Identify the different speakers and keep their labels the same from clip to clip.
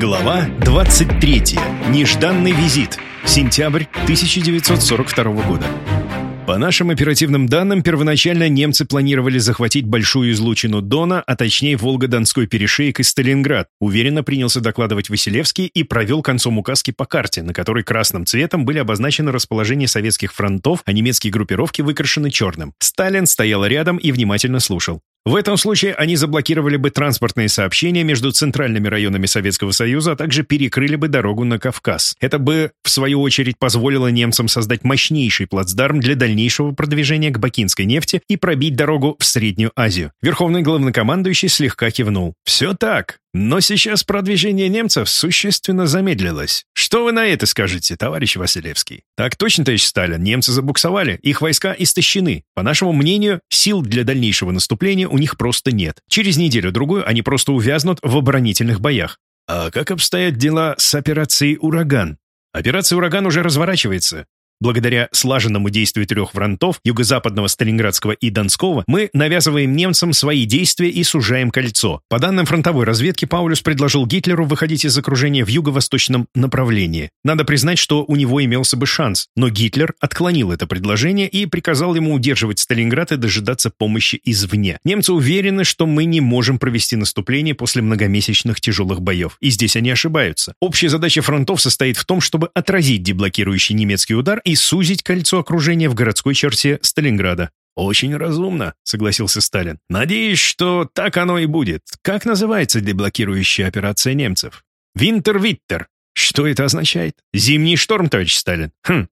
Speaker 1: Глава 23. Нежданный визит. Сентябрь 1942 года. По нашим оперативным данным, первоначально немцы планировали захватить большую излучину Дона, а точнее Волго-Донской перешеек и Сталинград, уверенно принялся докладывать Василевский и провел концом указки по карте, на которой красным цветом были обозначены расположение советских фронтов, а немецкие группировки выкрашены черным. Сталин стоял рядом и внимательно слушал. В этом случае они заблокировали бы транспортные сообщения между центральными районами Советского Союза, а также перекрыли бы дорогу на Кавказ. Это бы, в свою очередь, позволило немцам создать мощнейший плацдарм для дальнейшего продвижения к бакинской нефти и пробить дорогу в Среднюю Азию. Верховный главнокомандующий слегка кивнул. «Все так. Но сейчас продвижение немцев существенно замедлилось. Что вы на это скажете, товарищ Василевский? Так точно, товарищ Сталин, немцы забуксовали, их войска истощены. По нашему мнению, сил для дальнейшего наступления у них просто нет. Через неделю-другую они просто увязнут в оборонительных боях. А как обстоят дела с операцией «Ураган»? Операция «Ураган» уже разворачивается. Благодаря слаженному действию трех фронтов, юго-западного, Сталинградского и Донского, мы навязываем немцам свои действия и сужаем кольцо. По данным фронтовой разведки, Паулюс предложил Гитлеру выходить из окружения в юго-восточном направлении. Надо признать, что у него имелся бы шанс, но Гитлер отклонил это предложение и приказал ему удерживать Сталинград и дожидаться помощи извне. Немцы уверены, что мы не можем провести наступление после многомесячных тяжелых боев. И здесь они ошибаются. Общая задача фронтов состоит в том, чтобы отразить деблокирующий немецкий удар сузить кольцо окружения в городской черте Сталинграда. «Очень разумно», — согласился Сталин. «Надеюсь, что так оно и будет. Как называется деблокирующая операция немцев?» «Винтер-Виттер». Что это означает? Зимний шторм, товарищ Сталин. Хм,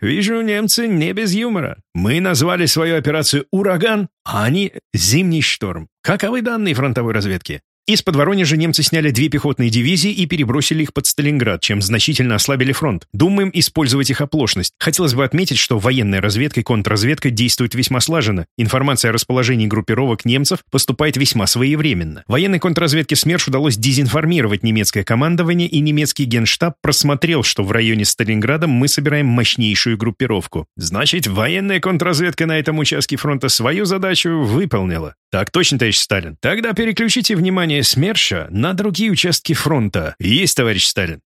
Speaker 1: вижу, немцы не без юмора. Мы назвали свою операцию «Ураган», а они «Зимний шторм». Каковы данные фронтовой разведки? Из-под Воронежа немцы сняли две пехотные дивизии и перебросили их под Сталинград, чем значительно ослабили фронт. Думаем использовать их оплошность. Хотелось бы отметить, что военная разведка и контрразведка действуют весьма слаженно. Информация о расположении группировок немцев поступает весьма своевременно. Военной контрразведке СМЕРШ удалось дезинформировать немецкое командование, и немецкий генштаб просмотрел, что в районе Сталинграда мы собираем мощнейшую группировку. Значит, военная контрразведка на этом участке фронта свою задачу выполнила. Так точно, товарищ Сталин. Тогда переключите внимание СМЕРШа на другие участки фронта. Есть, товарищ Сталин.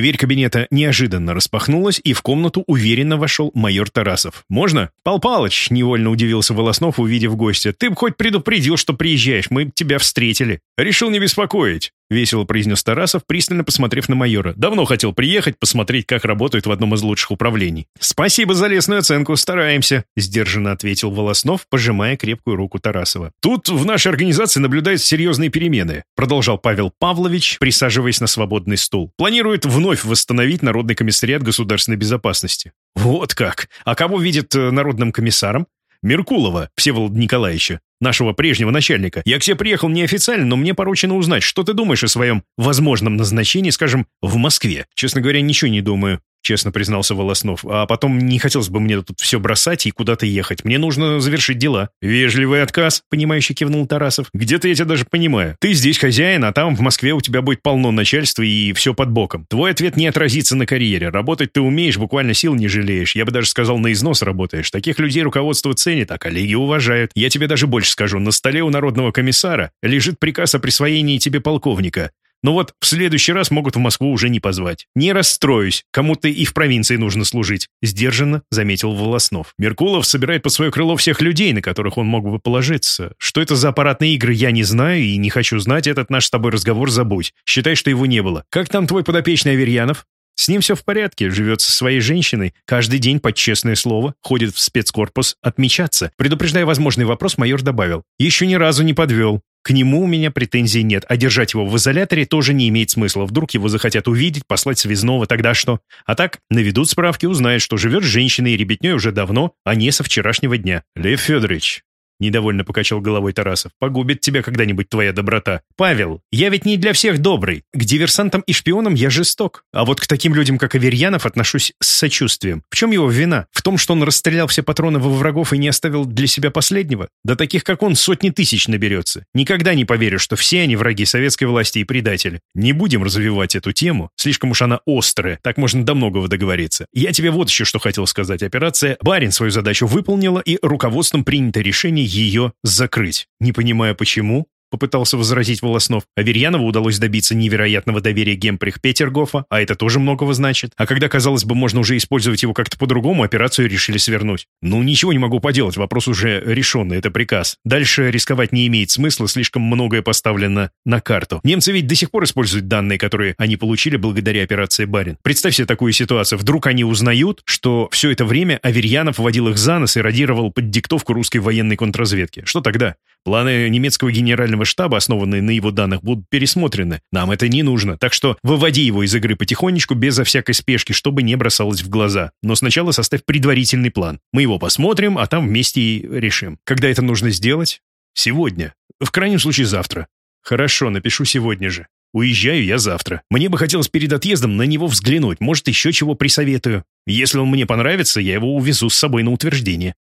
Speaker 1: Дверь кабинета неожиданно распахнулась, и в комнату уверенно вошел майор Тарасов. «Можно?» «Пал Палыч», — невольно удивился Волоснов, увидев гостя. «Ты бы хоть предупредил, что приезжаешь, мы тебя встретили». «Решил не беспокоить», — весело произнес Тарасов, пристально посмотрев на майора. «Давно хотел приехать, посмотреть, как работает в одном из лучших управлений». «Спасибо за лестную оценку, стараемся», — сдержанно ответил Волоснов, пожимая крепкую руку Тарасова. «Тут в нашей организации наблюдаются серьезные перемены», — продолжал Павел Павлович, присаживаясь на свободный стул. «Планирует вновь восстановить Народный комиссариат государственной безопасности». «Вот как! А кого видит э, народным комиссаром?» Меркулова Всеволода Николаевича, нашего прежнего начальника. Я к тебе приехал неофициально, но мне поручено узнать, что ты думаешь о своем возможном назначении, скажем, в Москве. Честно говоря, ничего не думаю честно признался Волоснов. «А потом не хотелось бы мне тут все бросать и куда-то ехать. Мне нужно завершить дела». «Вежливый отказ», — понимающе кивнул Тарасов. «Где-то я тебя даже понимаю. Ты здесь хозяин, а там, в Москве, у тебя будет полно начальства и все под боком. Твой ответ не отразится на карьере. Работать ты умеешь, буквально сил не жалеешь. Я бы даже сказал, на износ работаешь. Таких людей руководство ценит, а коллеги уважают. Я тебе даже больше скажу. На столе у народного комиссара лежит приказ о присвоении тебе полковника. Но вот в следующий раз могут в Москву уже не позвать. Не расстроюсь, кому-то и в провинции нужно служить», — сдержанно заметил Волоснов. «Меркулов собирает под свое крыло всех людей, на которых он мог бы положиться. Что это за аппаратные игры, я не знаю и не хочу знать. Этот наш с тобой разговор забудь. Считай, что его не было. Как там твой подопечный Аверьянов?» С ним все в порядке, живет со своей женщиной, каждый день под честное слово, ходит в спецкорпус отмечаться. Предупреждая возможный вопрос, майор добавил. Еще ни разу не подвел. К нему у меня претензий нет, а держать его в изоляторе тоже не имеет смысла. Вдруг его захотят увидеть, послать связного, тогда что? А так, наведут справки, узнают, что живет с женщиной и ребятней уже давно, а не со вчерашнего дня. Лев Федорович, Недовольно покачал головой Тарасов. «Погубит тебя когда-нибудь твоя доброта. Павел, я ведь не для всех добрый. К диверсантам и шпионам я жесток. А вот к таким людям, как Аверьянов, отношусь с сочувствием. В чем его вина? В том, что он расстрелял все патроны во врагов и не оставил для себя последнего? Да таких, как он, сотни тысяч наберется. Никогда не поверю, что все они враги советской власти и предатели. Не будем развивать эту тему. Слишком уж она острая. Так можно до многого договориться. Я тебе вот еще что хотел сказать. Операция «Барин» свою задачу выполнила, и руководством принято решение ее закрыть. Не понимая почему, попытался возразить Волоснов. Аверьянову удалось добиться невероятного доверия Гемприх Петергофа, а это тоже многого значит. А когда, казалось бы, можно уже использовать его как-то по-другому, операцию решили свернуть. Ну, ничего не могу поделать, вопрос уже решенный, это приказ. Дальше рисковать не имеет смысла, слишком многое поставлено на карту. Немцы ведь до сих пор используют данные, которые они получили благодаря операции «Барин». Представь себе такую ситуацию. Вдруг они узнают, что все это время Аверьянов водил их за нос и радировал под диктовку русской военной контрразведки. Что тогда? Планы немецкого генерального штаба, основанные на его данных, будут пересмотрены. Нам это не нужно, так что выводи его из игры потихонечку, безо всякой спешки, чтобы не бросалось в глаза. Но сначала составь предварительный план. Мы его посмотрим, а там вместе и решим. Когда это нужно сделать? Сегодня. В крайнем случае завтра. Хорошо, напишу сегодня же. Уезжаю я завтра. Мне бы хотелось перед отъездом на него взглянуть, может, еще чего присоветую. Если он мне понравится, я его увезу с собой на утверждение.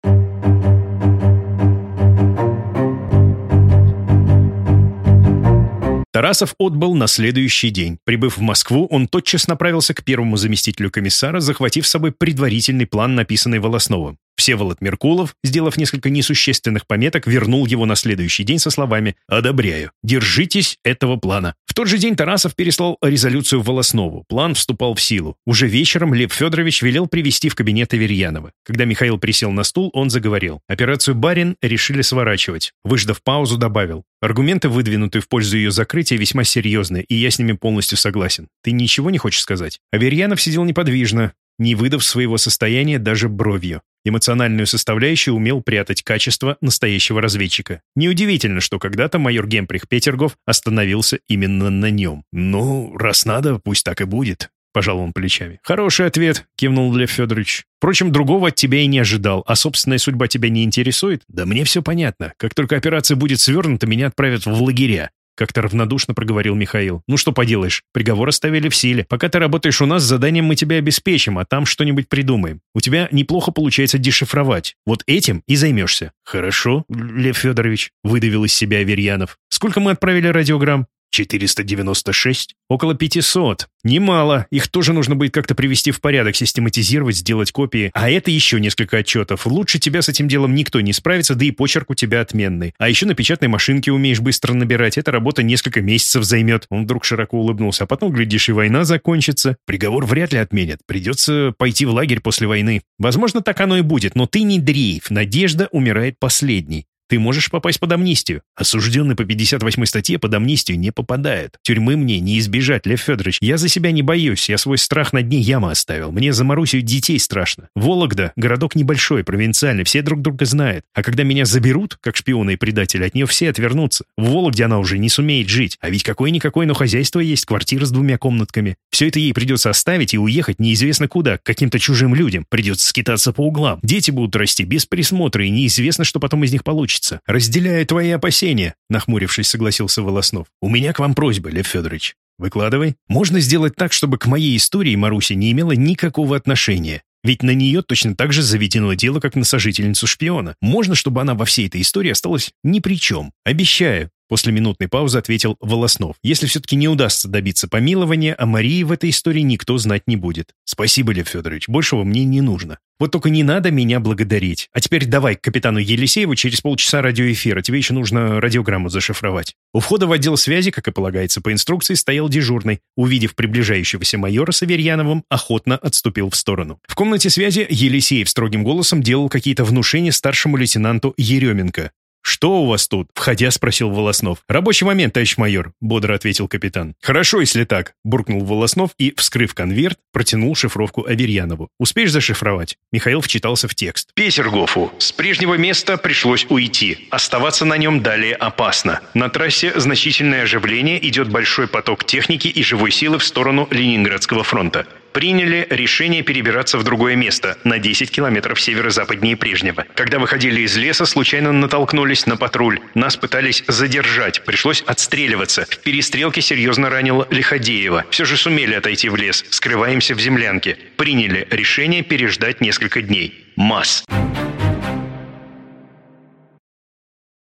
Speaker 1: Тарасов отбыл на следующий день. Прибыв в Москву, он тотчас направился к первому заместителю комиссара, захватив с собой предварительный план, написанный Волосновым. Всеволод Меркулов, сделав несколько несущественных пометок, вернул его на следующий день со словами «Одобряю. Держитесь этого плана». В тот же день Тарасов переслал резолюцию Волоснову. План вступал в силу. Уже вечером Лев Федорович велел привести в кабинет Аверьянова. Когда Михаил присел на стул, он заговорил. Операцию «Барин» решили сворачивать. Выждав паузу, добавил. Аргументы, выдвинутые в пользу ее закрытия, весьма серьезные, и я с ними полностью согласен. Ты ничего не хочешь сказать? Аверьянов сидел неподвижно, не выдав своего состояния даже бровью. Эмоциональную составляющую умел прятать качество настоящего разведчика. Неудивительно, что когда-то майор Гемприх Петергов остановился именно на нем. «Ну, раз надо, пусть так и будет», — пожал он плечами. «Хороший ответ», — кивнул Лев Федорович. «Впрочем, другого от тебя и не ожидал, а собственная судьба тебя не интересует? Да мне все понятно. Как только операция будет свернута, меня отправят в лагеря. Как-то равнодушно проговорил Михаил. «Ну что поделаешь, приговор оставили в силе. Пока ты работаешь у нас, заданием мы тебя обеспечим, а там что-нибудь придумаем. У тебя неплохо получается дешифровать. Вот этим и займешься». «Хорошо, Лев Федорович», — выдавил из себя Аверьянов. «Сколько мы отправили радиограмм?» 496? Около 500. Немало. Их тоже нужно будет как-то привести в порядок, систематизировать, сделать копии. А это еще несколько отчетов. Лучше тебя с этим делом никто не справится, да и почерк у тебя отменный. А еще на печатной машинке умеешь быстро набирать. Эта работа несколько месяцев займет. Он вдруг широко улыбнулся. А потом, глядишь, и война закончится. Приговор вряд ли отменят. Придется пойти в лагерь после войны. Возможно, так оно и будет, но ты не дрейф. Надежда умирает последней. Ты можешь попасть под амнистию. Осужденный по 58 статье под амнистию не попадает. Тюрьмы мне не избежать, Лев Федорович. Я за себя не боюсь. Я свой страх на дне ямы оставил. Мне за Марусю детей страшно. Вологда — городок небольшой, провинциальный, все друг друга знают. А когда меня заберут, как шпиона и предателя, от нее все отвернутся. В Вологде она уже не сумеет жить. А ведь какое-никакое, но хозяйство есть, квартира с двумя комнатками. Все это ей придется оставить и уехать неизвестно куда, к каким-то чужим людям. Придется скитаться по углам. Дети будут расти без присмотра, и неизвестно, что потом из них получится получится. Разделяю твои опасения», — нахмурившись, согласился Волоснов. «У меня к вам просьба, Лев Федорович. Выкладывай. Можно сделать так, чтобы к моей истории Маруся не имела никакого отношения. Ведь на нее точно так же заведено дело, как на сожительницу шпиона. Можно, чтобы она во всей этой истории осталась ни при чем. Обещаю. После минутной паузы ответил Волоснов. «Если все-таки не удастся добиться помилования, о Марии в этой истории никто знать не будет. Спасибо, Лев Федорович, большего мне не нужно. Вот только не надо меня благодарить. А теперь давай к капитану Елисееву через полчаса радиоэфира. Тебе еще нужно радиограмму зашифровать». У входа в отдел связи, как и полагается по инструкции, стоял дежурный. Увидев приближающегося майора с Аверьяновым, охотно отступил в сторону. В комнате связи Елисеев строгим голосом делал какие-то внушения старшему лейтенанту Еременко. «Что у вас тут?» — входя спросил Волоснов. «Рабочий момент, товарищ майор», — бодро ответил капитан. «Хорошо, если так», — буркнул Волоснов и, вскрыв конверт, протянул шифровку Аверьянову. «Успеешь зашифровать?» Михаил вчитался в текст.
Speaker 2: «Петергофу. С прежнего места пришлось уйти. Оставаться на нем далее опасно. На трассе значительное оживление, идет большой поток техники и живой силы в сторону Ленинградского фронта приняли решение перебираться в другое место, на 10 километров северо-западнее прежнего. Когда выходили из леса, случайно натолкнулись на патруль. Нас пытались задержать, пришлось отстреливаться. В перестрелке серьезно ранило Лиходеева. Все же сумели отойти в лес, скрываемся в землянке. Приняли решение переждать несколько дней. МАС.